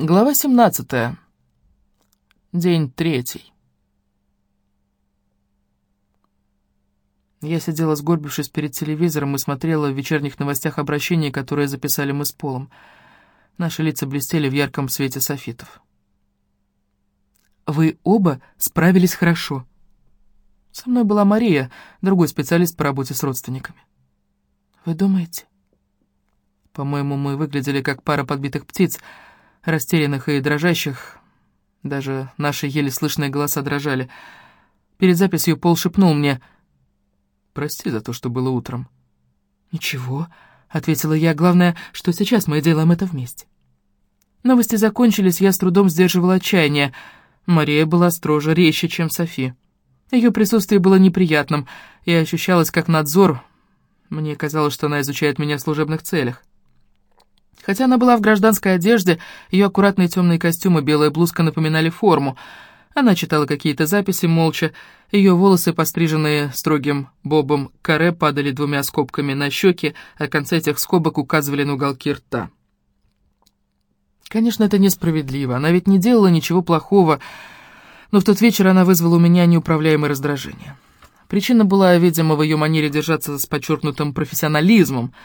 Глава 17. День третий. Я сидела сгорбившись перед телевизором и смотрела в вечерних новостях обращения, которые записали мы с Полом. Наши лица блестели в ярком свете софитов. «Вы оба справились хорошо». Со мной была Мария, другой специалист по работе с родственниками. «Вы думаете?» По-моему, мы выглядели как пара подбитых птиц — растерянных и дрожащих. Даже наши еле слышные голоса дрожали. Перед записью Пол шепнул мне «Прости за то, что было утром». «Ничего», — ответила я, — «главное, что сейчас мы делаем это вместе». Новости закончились, я с трудом сдерживала отчаяние. Мария была строже, резче, чем Софи. Ее присутствие было неприятным, и ощущалось как надзор. Мне казалось, что она изучает меня в служебных целях. Хотя она была в гражданской одежде, ее аккуратные темные костюмы, белая блузка напоминали форму. Она читала какие-то записи молча, ее волосы, постриженные строгим бобом каре, падали двумя скобками на щеки, а концы этих скобок указывали на уголки рта. Конечно, это несправедливо, она ведь не делала ничего плохого, но в тот вечер она вызвала у меня неуправляемое раздражение. Причина была, видимо, в ее манере держаться с подчеркнутым профессионализмом —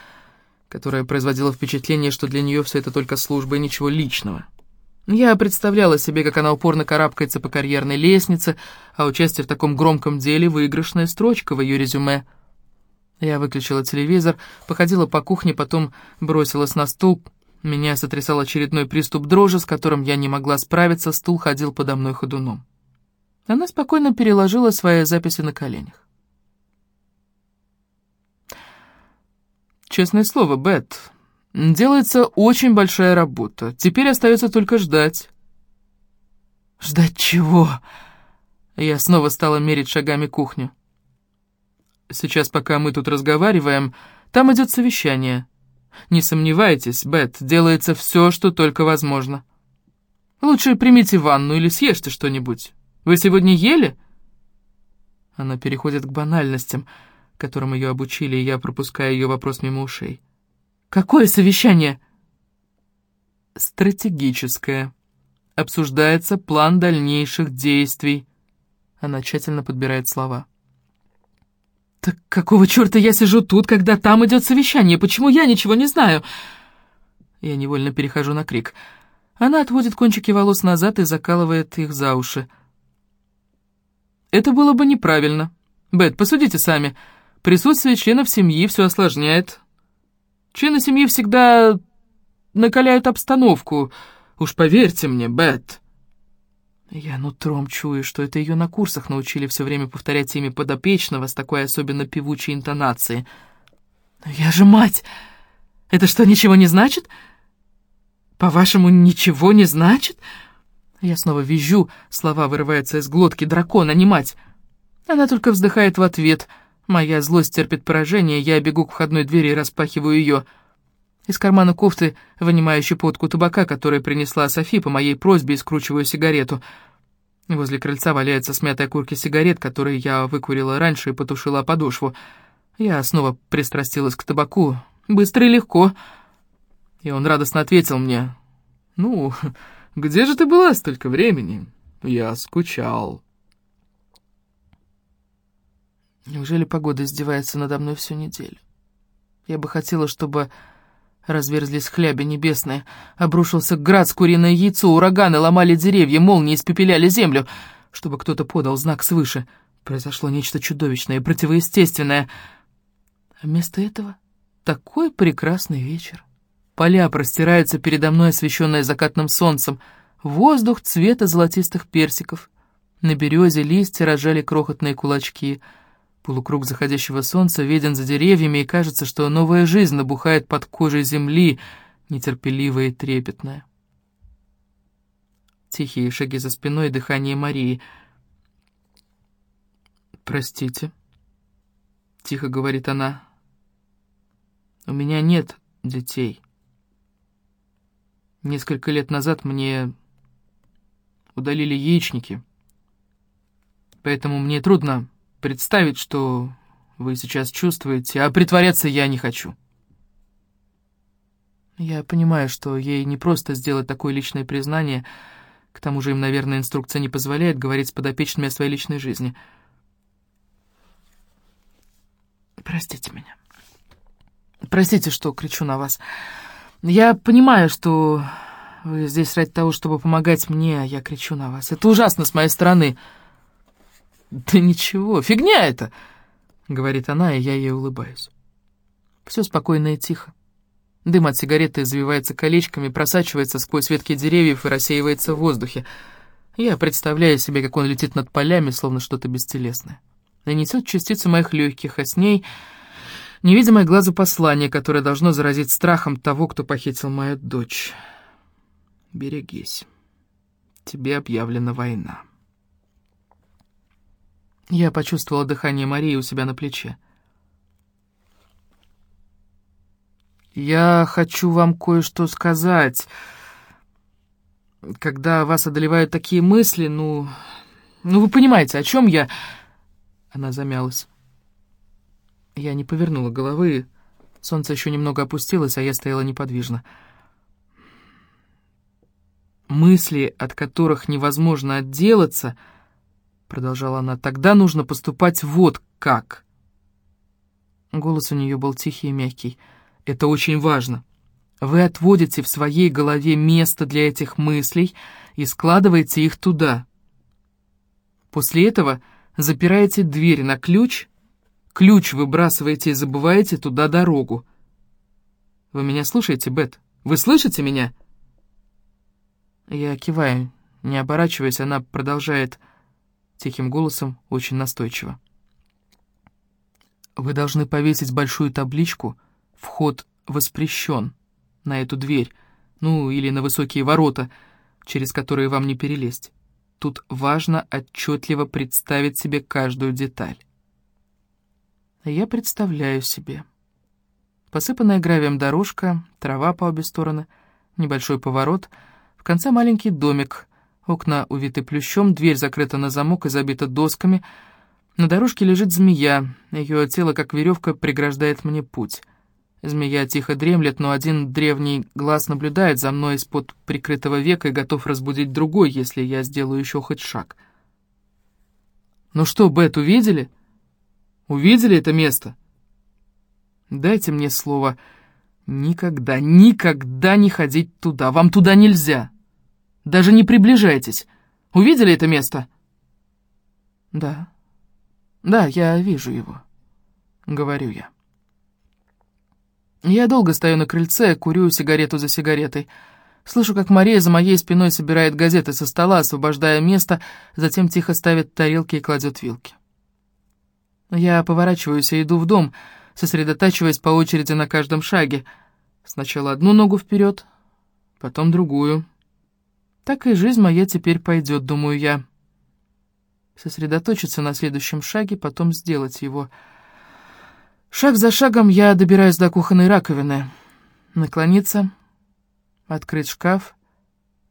которая производила впечатление, что для нее все это только служба и ничего личного. Я представляла себе, как она упорно карабкается по карьерной лестнице, а участие в таком громком деле — выигрышная строчка в ее резюме. Я выключила телевизор, походила по кухне, потом бросилась на стул. Меня сотрясал очередной приступ дрожи, с которым я не могла справиться, стул ходил подо мной ходуном. Она спокойно переложила свои записи на коленях. Честное слово, Бет, делается очень большая работа. Теперь остается только ждать. Ждать чего? Я снова стала мерить шагами кухню. Сейчас, пока мы тут разговариваем, там идет совещание. Не сомневайтесь, Бет, делается все, что только возможно. Лучше примите ванну или съешьте что-нибудь. Вы сегодня ели? Она переходит к банальностям — которым ее обучили, и я пропускаю ее вопрос мимо ушей. «Какое совещание?» «Стратегическое. Обсуждается план дальнейших действий». Она тщательно подбирает слова. «Так какого черта я сижу тут, когда там идет совещание? Почему я ничего не знаю?» Я невольно перехожу на крик. Она отводит кончики волос назад и закалывает их за уши. «Это было бы неправильно. Бет, посудите сами. Присутствие членов семьи все осложняет. Члены семьи всегда накаляют обстановку. Уж поверьте мне, Бет. Я нутром чую, что это ее на курсах научили все время повторять имя подопечного с такой особенно певучей интонацией. Но я же мать! Это что, ничего не значит? По-вашему, ничего не значит? Я снова визжу, слова вырываются из глотки дракона, не мать. Она только вздыхает в ответ — Моя злость терпит поражение, я бегу к входной двери и распахиваю ее. Из кармана кофты вынимаю щепотку табака, которую принесла Софи по моей просьбе, и скручиваю сигарету. Возле крыльца валяется смятая курки сигарет, которые я выкурила раньше и потушила подошву. Я снова пристрастилась к табаку. Быстро и легко. И он радостно ответил мне. «Ну, где же ты была столько времени?» «Я скучал». Неужели погода издевается надо мной всю неделю? Я бы хотела, чтобы разверзлись хляби небесные, обрушился град с куриное яйцо, ураганы ломали деревья, молнии испепеляли землю, чтобы кто-то подал знак свыше. Произошло нечто чудовищное, противоестественное. А вместо этого такой прекрасный вечер. Поля простираются передо мной, освещенные закатным солнцем. Воздух цвета золотистых персиков. На березе листья рожали крохотные кулачки — Полукруг заходящего солнца виден за деревьями, и кажется, что новая жизнь набухает под кожей земли, нетерпеливая и трепетная. Тихие шаги за спиной и дыхание Марии. «Простите», — тихо говорит она, — «у меня нет детей. Несколько лет назад мне удалили яичники, поэтому мне трудно представить, что вы сейчас чувствуете, а притворяться я не хочу. Я понимаю, что ей не просто сделать такое личное признание, к тому же им, наверное, инструкция не позволяет говорить с подопечными о своей личной жизни. Простите меня. Простите, что кричу на вас. Я понимаю, что вы здесь ради того, чтобы помогать мне, а я кричу на вас. Это ужасно с моей стороны. Да ничего, фигня это, говорит она, и я ей улыбаюсь. Все спокойно и тихо. Дым от сигареты завивается колечками, просачивается сквозь ветки деревьев и рассеивается в воздухе. Я представляю себе, как он летит над полями, словно что-то бестелесное. И несет частицу моих легких, а с ней невидимое глазу послание, которое должно заразить страхом того, кто похитил мою дочь. Берегись. Тебе объявлена война. Я почувствовала дыхание Марии у себя на плече. «Я хочу вам кое-что сказать. Когда вас одолевают такие мысли, ну... Ну, вы понимаете, о чем я...» Она замялась. Я не повернула головы. Солнце еще немного опустилось, а я стояла неподвижно. «Мысли, от которых невозможно отделаться...» Продолжала она. «Тогда нужно поступать вот как...» Голос у нее был тихий и мягкий. Это очень важно. Вы отводите в своей голове место для этих мыслей и складываете их туда. После этого запираете дверь на ключ, ключ выбрасываете и забываете туда дорогу. Вы меня слушаете, Бет? Вы слышите меня? Я киваю, не оборачиваясь, она продолжает тихим голосом, очень настойчиво. Вы должны повесить большую табличку — Вход воспрещен на эту дверь, ну или на высокие ворота, через которые вам не перелезть. Тут важно отчетливо представить себе каждую деталь. Я представляю себе. Посыпанная гравием дорожка, трава по обе стороны, небольшой поворот, в конце маленький домик, окна увиты плющом, дверь закрыта на замок и забита досками. На дорожке лежит змея, ее тело, как веревка, преграждает мне путь. Змея тихо дремлет, но один древний глаз наблюдает за мной из-под прикрытого века и готов разбудить другой, если я сделаю еще хоть шаг. «Ну что, Бет, увидели? Увидели это место?» «Дайте мне слово. Никогда, никогда не ходить туда. Вам туда нельзя. Даже не приближайтесь. Увидели это место?» «Да. Да, я вижу его», — говорю я. Я долго стою на крыльце, курю сигарету за сигаретой. Слышу, как Мария за моей спиной собирает газеты со стола, освобождая место, затем тихо ставит тарелки и кладет вилки. Я поворачиваюсь и иду в дом, сосредотачиваясь по очереди на каждом шаге. Сначала одну ногу вперед, потом другую. Так и жизнь моя теперь пойдет, думаю я. Сосредоточиться на следующем шаге, потом сделать его — Шаг за шагом я добираюсь до кухонной раковины. Наклониться, открыть шкаф,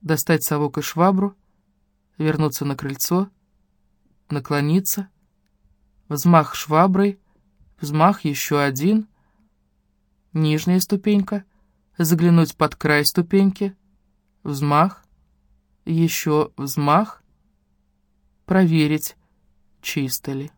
достать совок и швабру, вернуться на крыльцо, наклониться, взмах шваброй, взмах еще один, нижняя ступенька, заглянуть под край ступеньки, взмах, еще взмах, проверить, чисто ли.